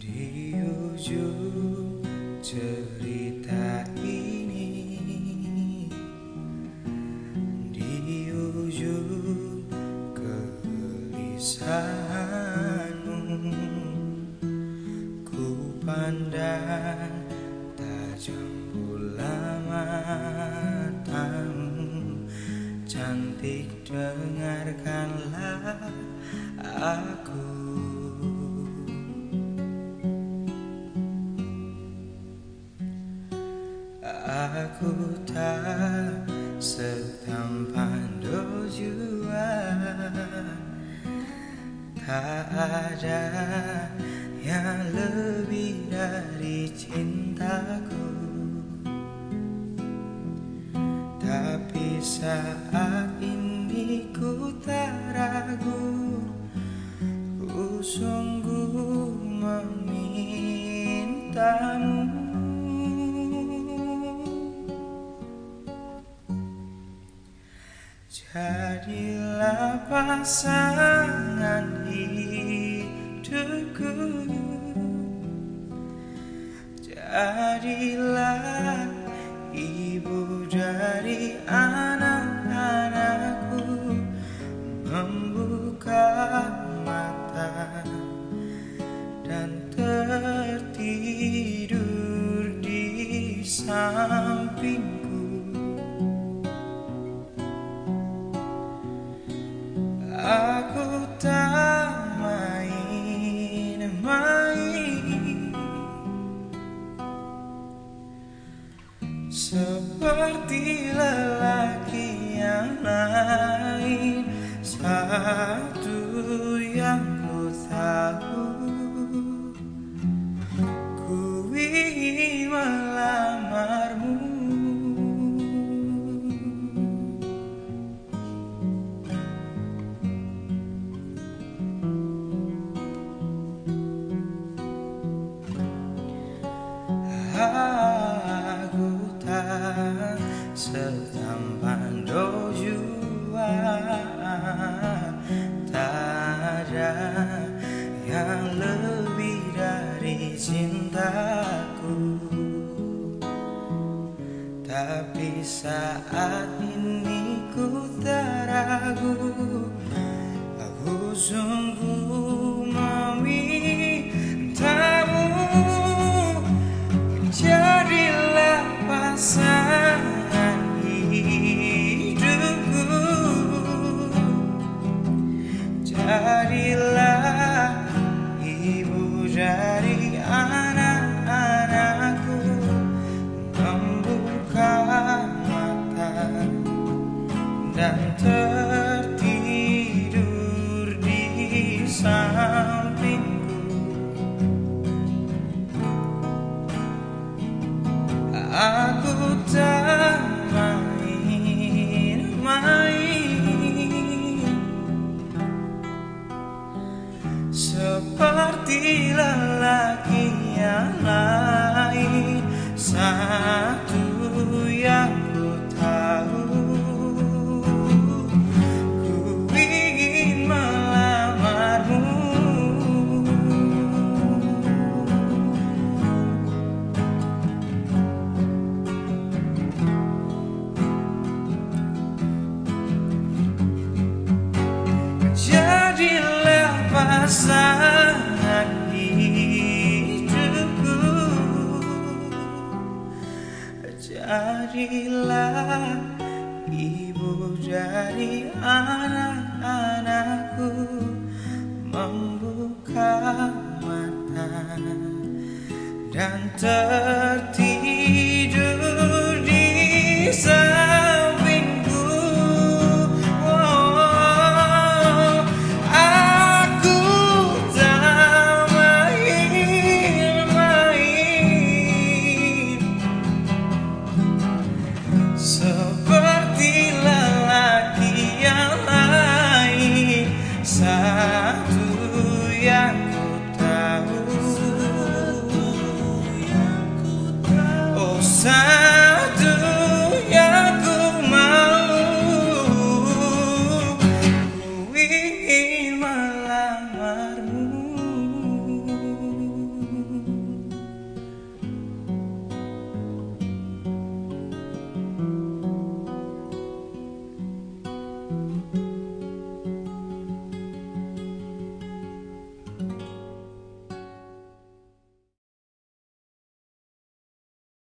Di ujung cerita ini Di ujung kelisahanmu Ku pandang tajam pula matamu. Cantik dengarkanlah aku. Aku tak setampan dojuan Tak ada yang lebih dari cintaku. Tapi saat ini ku tak ragu Ku sungguh memintamu Jadilah pasangan hidupku. Jadilah ibu dari anak-anakku. Membuka Seperti lelaki yang lain. Satu cintaku. Tapi saat ini ku tak ragu Aku sungguh memintamu. Jadilah pasangan pasangan hidupku. Jadilah ibu dari anak-anakku Membuka mata dan ter So